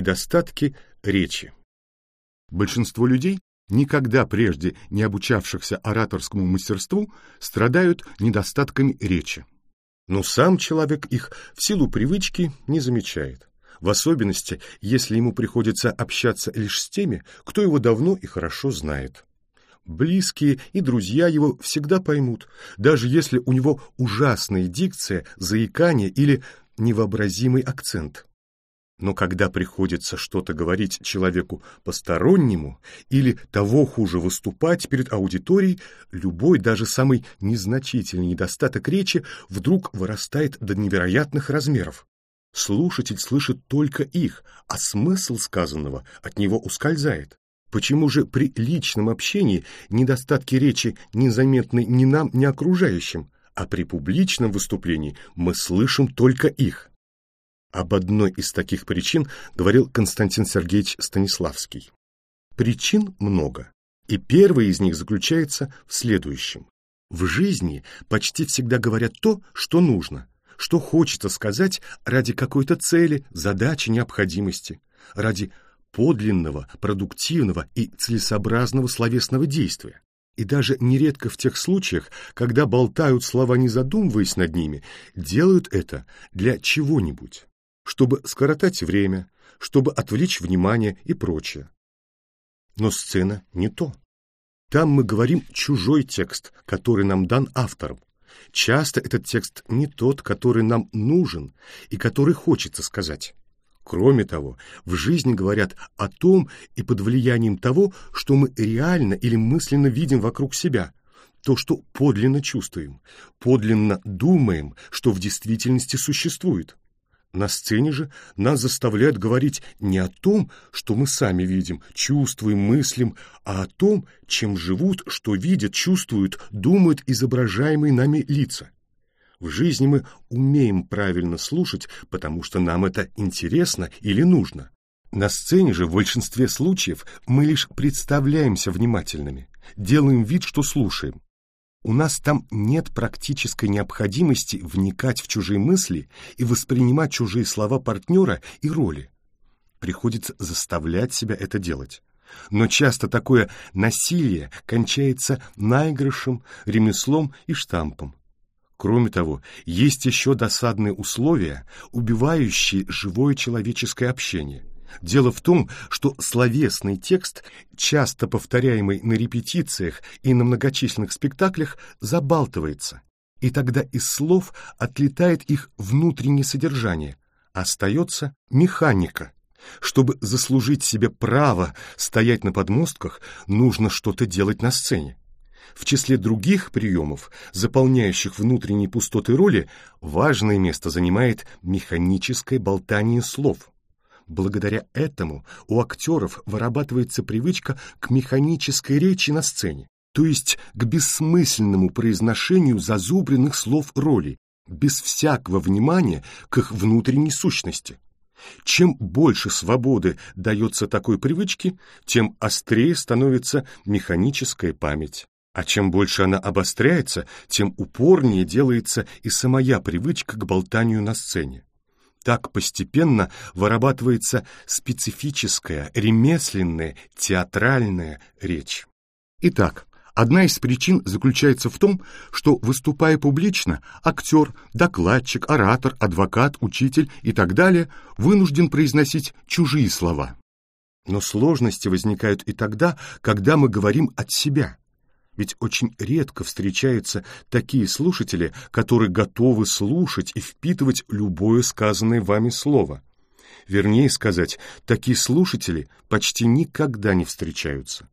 Недостатки речи. Большинство людей, никогда прежде не обучавшихся ораторскому мастерству, страдают недостатками речи. Но сам человек их в силу привычки не замечает. В особенности, если ему приходится общаться лишь с теми, кто его давно и хорошо знает. Близкие и друзья его всегда поймут, даже если у него ужасная дикция, заикание или невообразимый акцент. Но когда приходится что-то говорить человеку постороннему или того хуже выступать перед аудиторией, любой, даже самый незначительный недостаток речи вдруг вырастает до невероятных размеров. Слушатель слышит только их, а смысл сказанного от него ускользает. Почему же при личном общении недостатки речи незаметны ни нам, ни окружающим, а при публичном выступлении мы слышим только их? Об одной из таких причин говорил Константин Сергеевич Станиславский. Причин много, и первая из них заключается в следующем. В жизни почти всегда говорят то, что нужно, что хочется сказать ради какой-то цели, задачи, необходимости, ради подлинного, продуктивного и целесообразного словесного действия. И даже нередко в тех случаях, когда болтают слова, не задумываясь над ними, делают это для чего-нибудь чтобы скоротать время, чтобы отвлечь внимание и прочее. Но сцена не то. Там мы говорим чужой текст, который нам дан автором. Часто этот текст не тот, который нам нужен и который хочется сказать. Кроме того, в жизни говорят о том и под влиянием того, что мы реально или мысленно видим вокруг себя, то, что подлинно чувствуем, подлинно думаем, что в действительности существует. На сцене же нас заставляют говорить не о том, что мы сами видим, чувствуем, мыслим, а о том, чем живут, что видят, чувствуют, думают изображаемые нами лица. В жизни мы умеем правильно слушать, потому что нам это интересно или нужно. На сцене же в большинстве случаев мы лишь представляемся внимательными, делаем вид, что слушаем. У нас там нет практической необходимости вникать в чужие мысли и воспринимать чужие слова партнера и роли. Приходится заставлять себя это делать. Но часто такое насилие кончается наигрышем, ремеслом и штампом. Кроме того, есть еще досадные условия, убивающие живое человеческое общение. Дело в том, что словесный текст, часто повторяемый на репетициях и на многочисленных спектаклях, забалтывается, и тогда из слов отлетает их внутреннее содержание, остается механика. Чтобы заслужить себе право стоять на подмостках, нужно что-то делать на сцене. В числе других приемов, заполняющих внутренние пустоты роли, важное место занимает механическое болтание слов. Благодаря этому у актеров вырабатывается привычка к механической речи на сцене, то есть к бессмысленному произношению зазубренных слов роли, без всякого внимания к их внутренней сущности. Чем больше свободы дается такой привычке, тем острее становится механическая память. А чем больше она обостряется, тем упорнее делается и самая привычка к болтанию на сцене. Так постепенно вырабатывается специфическая, ремесленная, театральная речь. Итак, одна из причин заключается в том, что, выступая публично, актер, докладчик, оратор, адвокат, учитель и так далее вынужден произносить чужие слова. Но сложности возникают и тогда, когда мы говорим от себя – ведь очень редко встречаются такие слушатели, которые готовы слушать и впитывать любое сказанное вами слово. Вернее сказать, такие слушатели почти никогда не встречаются.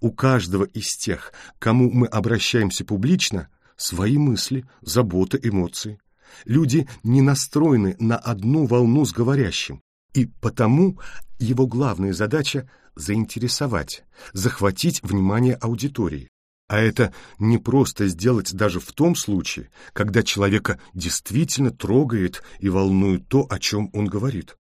У каждого из тех, кому мы обращаемся публично, свои мысли, заботы, эмоции. Люди не настроены на одну волну с говорящим, и потому его главная задача – заинтересовать, захватить внимание аудитории. А это не просто сделать даже в том случае, когда человека действительно трогает и волнует то, о чем он говорит.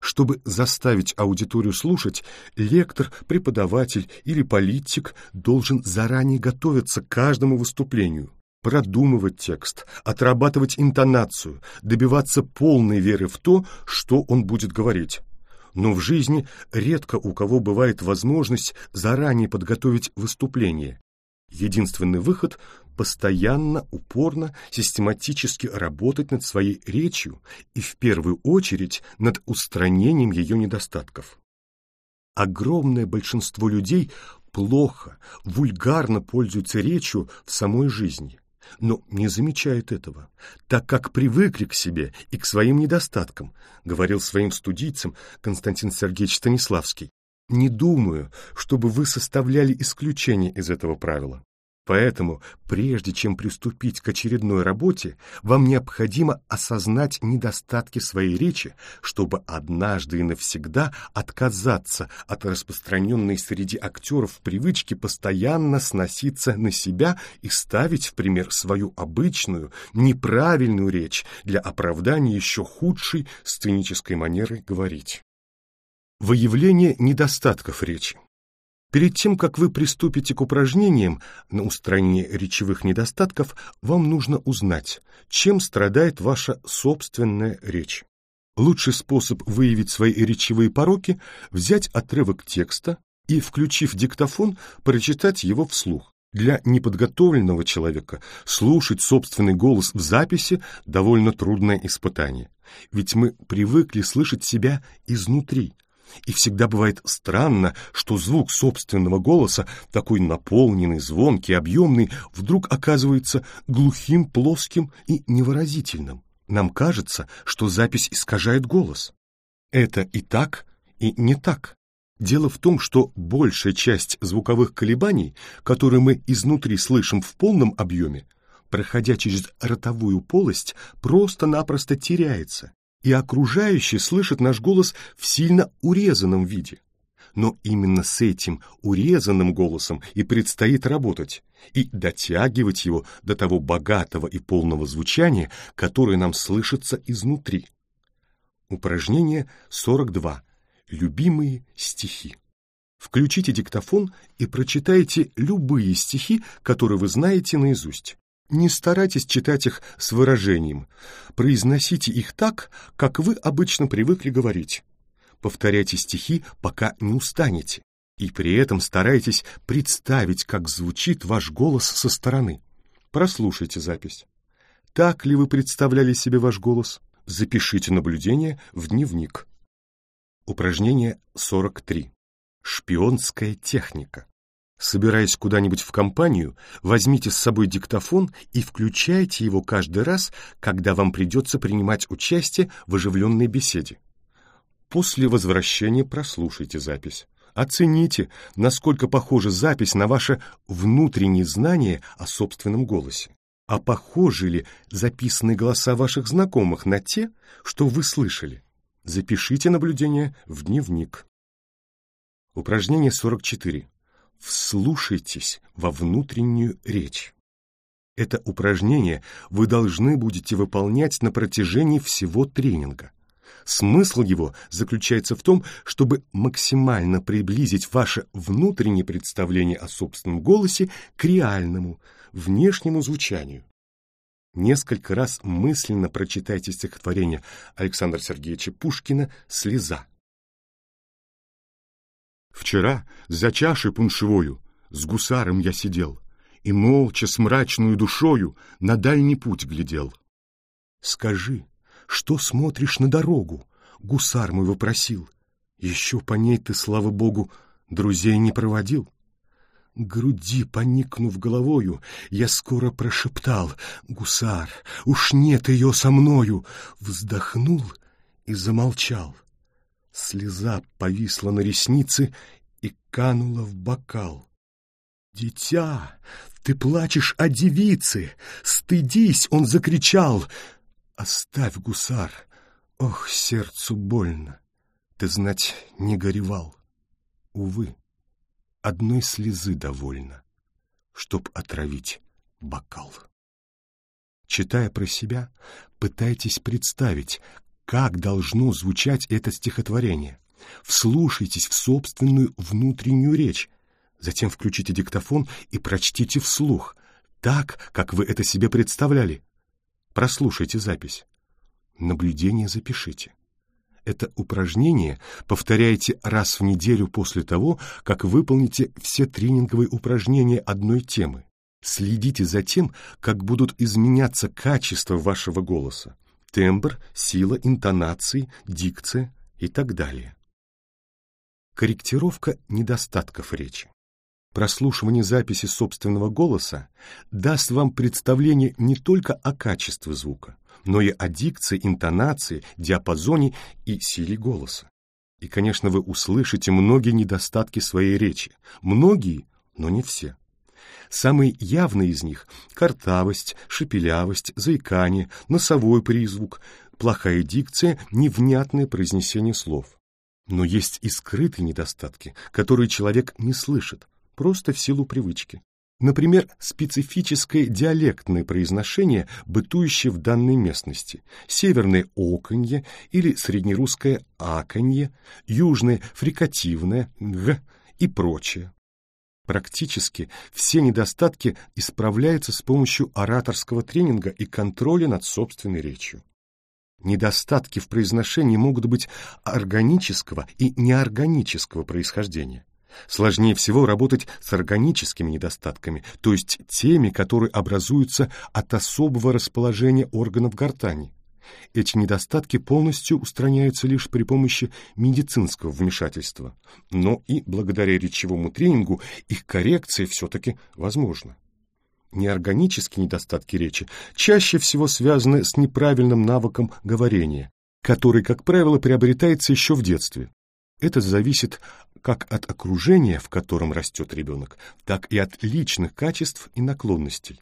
Чтобы заставить аудиторию слушать, лектор, преподаватель или политик должен заранее готовиться к каждому выступлению, продумывать текст, отрабатывать интонацию, добиваться полной веры в то, что он будет говорить. но в жизни редко у кого бывает возможность заранее подготовить выступление. Единственный выход – постоянно, упорно, систематически работать над своей речью и в первую очередь над устранением ее недостатков. Огромное большинство людей плохо, вульгарно пользуются речью в самой жизни, но не замечают этого, так как привыкли к себе и к своим недостаткам, говорил своим студийцам Константин Сергеевич Станиславский. Не думаю, чтобы вы составляли исключение из этого правила. Поэтому, прежде чем приступить к очередной работе, вам необходимо осознать недостатки своей речи, чтобы однажды и навсегда отказаться от распространенной среди актеров привычки постоянно сноситься на себя и ставить в пример свою обычную, неправильную речь для оправдания еще худшей сценической манеры говорить. Выявление недостатков речи. Перед тем, как вы приступите к упражнениям на устранение речевых недостатков, вам нужно узнать, чем страдает ваша собственная речь. Лучший способ выявить свои речевые пороки – взять отрывок текста и, включив диктофон, прочитать его вслух. Для неподготовленного человека слушать собственный голос в записи – довольно трудное испытание. Ведь мы привыкли слышать себя изнутри – и всегда бывает странно, что звук собственного голоса, такой наполненный, звонкий, объемный, вдруг оказывается глухим, плоским и невыразительным. Нам кажется, что запись искажает голос. Это и так, и не так. Дело в том, что большая часть звуковых колебаний, которые мы изнутри слышим в полном объеме, проходя через ротовую полость, просто-напросто теряется, и окружающие слышат наш голос в сильно урезанном виде. Но именно с этим урезанным голосом и предстоит работать, и дотягивать его до того богатого и полного звучания, которое нам слышится изнутри. Упражнение 42. Любимые стихи. Включите диктофон и прочитайте любые стихи, которые вы знаете наизусть. Не старайтесь читать их с выражением. Произносите их так, как вы обычно привыкли говорить. Повторяйте стихи, пока не устанете. И при этом старайтесь представить, как звучит ваш голос со стороны. Прослушайте запись. Так ли вы представляли себе ваш голос? Запишите наблюдение в дневник. Упражнение 43. Шпионская техника. Собираясь куда-нибудь в компанию, возьмите с собой диктофон и включайте его каждый раз, когда вам придется принимать участие в оживленной беседе. После возвращения прослушайте запись. Оцените, насколько похожа запись на ваше внутреннее знание о собственном голосе. А похожи ли записанные голоса ваших знакомых на те, что вы слышали? Запишите наблюдение в дневник. Упражнение 44. Вслушайтесь во внутреннюю речь. Это упражнение вы должны будете выполнять на протяжении всего тренинга. Смысл его заключается в том, чтобы максимально приблизить ваше внутреннее представление о собственном голосе к реальному, внешнему звучанию. Несколько раз мысленно прочитайте стихотворение Александра Сергеевича Пушкина «Слеза». Вчера за чашей пуншевою с гусаром я сидел и молча с мрачную душою на дальний путь глядел. Скажи, что смотришь на дорогу? Гусар мой вопросил. Еще по ней ты, слава богу, друзей не проводил. груди поникнув головою, я скоро прошептал «Гусар, уж нет ее со мною!» Вздохнул и замолчал. Слеза повисла на реснице и канула в бокал. «Дитя, ты плачешь о девице! Стыдись!» — он закричал. «Оставь, гусар! Ох, сердцу больно! Ты, знать, не горевал. Увы, одной слезы довольно, чтоб отравить бокал». Читая про себя, пытайтесь представить, как должно звучать это стихотворение. Вслушайтесь в собственную внутреннюю речь. Затем включите диктофон и прочтите вслух, так, как вы это себе представляли. Прослушайте запись. Наблюдение запишите. Это упражнение повторяйте раз в неделю после того, как выполните все тренинговые упражнения одной темы. Следите за тем, как будут изменяться качества вашего голоса, тембр, сила интонации, дикция и так далее. Корректировка недостатков речи. Прослушивание записи собственного голоса даст вам представление не только о качестве звука, но и о дикции, интонации, диапазоне и силе голоса. И, конечно, вы услышите многие недостатки своей речи. Многие, но не все. Самые явные из них – картавость, шепелявость, заикание, носовой призвук, плохая дикция, невнятное произнесение слов. Но есть и скрытые недостатки, которые человек не слышит, просто в силу привычки. Например, специфическое диалектное произношение, бытующее в данной местности, северное оконье или среднерусское аконье, южное фрикативное г и прочее. Практически все недостатки исправляются с помощью ораторского тренинга и контроля над собственной речью. Недостатки в произношении могут быть органического и неорганического происхождения. Сложнее всего работать с органическими недостатками, то есть теми, которые образуются от особого расположения органов гортани. Эти недостатки полностью устраняются лишь при помощи медицинского вмешательства, но и благодаря речевому тренингу их коррекция все-таки возможна. Неорганические недостатки речи чаще всего связаны с неправильным навыком говорения, который, как правило, приобретается еще в детстве. Это зависит как от окружения, в котором растет ребенок, так и от личных качеств и наклонностей.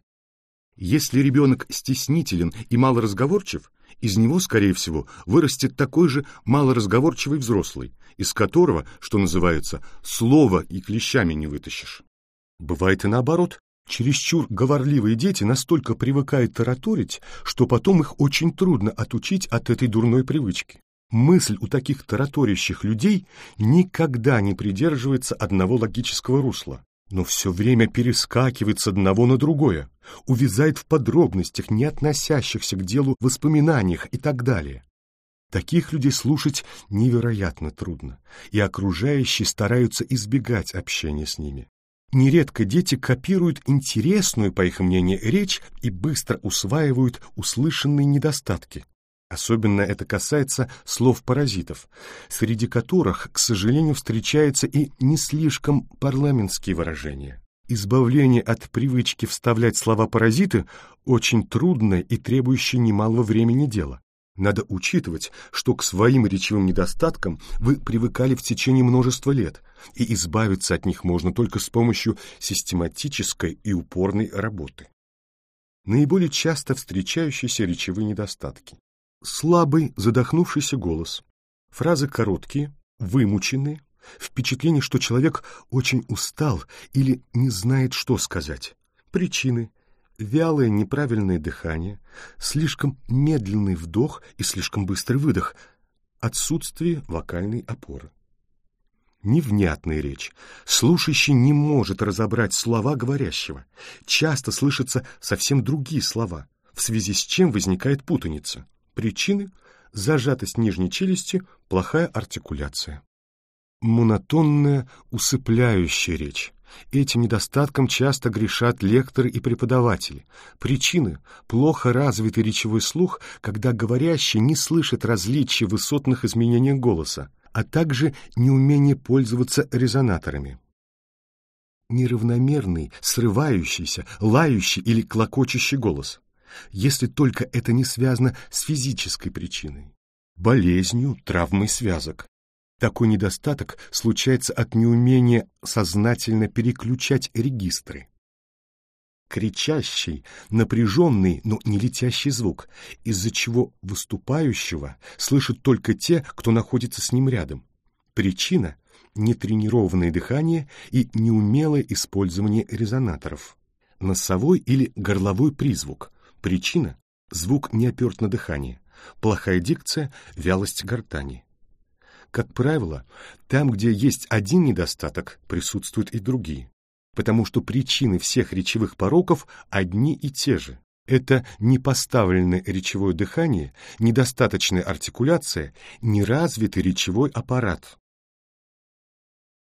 Если ребенок стеснителен и малоразговорчив, из него, скорее всего, вырастет такой же малоразговорчивый взрослый, из которого, что называется, слова и клещами не вытащишь. Бывает и наоборот. Чересчур говорливые дети настолько привыкают тараторить, что потом их очень трудно отучить от этой дурной привычки. Мысль у таких тараторящих людей никогда не придерживается одного логического русла, но все время перескакивает с одного на другое, увязает в подробностях, не относящихся к делу воспоминаниях и так далее. Таких людей слушать невероятно трудно, и окружающие стараются избегать общения с ними. Нередко дети копируют интересную, по их мнению, речь и быстро усваивают услышанные недостатки. Особенно это касается слов-паразитов, среди которых, к сожалению, встречаются и не слишком парламентские выражения. Избавление от привычки вставлять слова-паразиты очень трудное и требующее немалого времени дело. Надо учитывать, что к своим речевым недостаткам вы привыкали в течение множества лет, и избавиться от них можно только с помощью систематической и упорной работы. Наиболее часто встречающиеся речевые недостатки. Слабый, задохнувшийся голос. Фразы короткие, вымученные, впечатление, что человек очень устал или не знает, что сказать. Причины – вялое неправильное дыхание, слишком медленный вдох и слишком быстрый выдох, отсутствие вокальной опоры. Невнятная речь. Слушающий не может разобрать слова говорящего. Часто слышатся совсем другие слова, в связи с чем возникает путаница. Причины – зажатость нижней челюсти, плохая артикуляция. Монотонная, усыпляющая речь. Этим недостатком часто грешат лекторы и преподаватели. Причины – плохо развитый речевой слух, когда говорящий не слышит различий высотных изменениях голоса, а также неумение пользоваться резонаторами. Неравномерный, срывающийся, лающий или клокочущий голос если только это не связано с физической причиной, болезнью, травмой связок. Такой недостаток случается от неумения сознательно переключать регистры. Кричащий, напряженный, но не летящий звук, из-за чего выступающего слышат только те, кто находится с ним рядом. Причина – нетренированное дыхание и неумелое использование резонаторов. Носовой или горловой призвук, Причина – звук не оперт на дыхание, плохая дикция, вялость гортани. Как правило, там, где есть один недостаток, присутствуют и другие, потому что причины всех речевых пороков одни и те же. Это непоставленное речевое дыхание, недостаточная артикуляция, неразвитый речевой аппарат.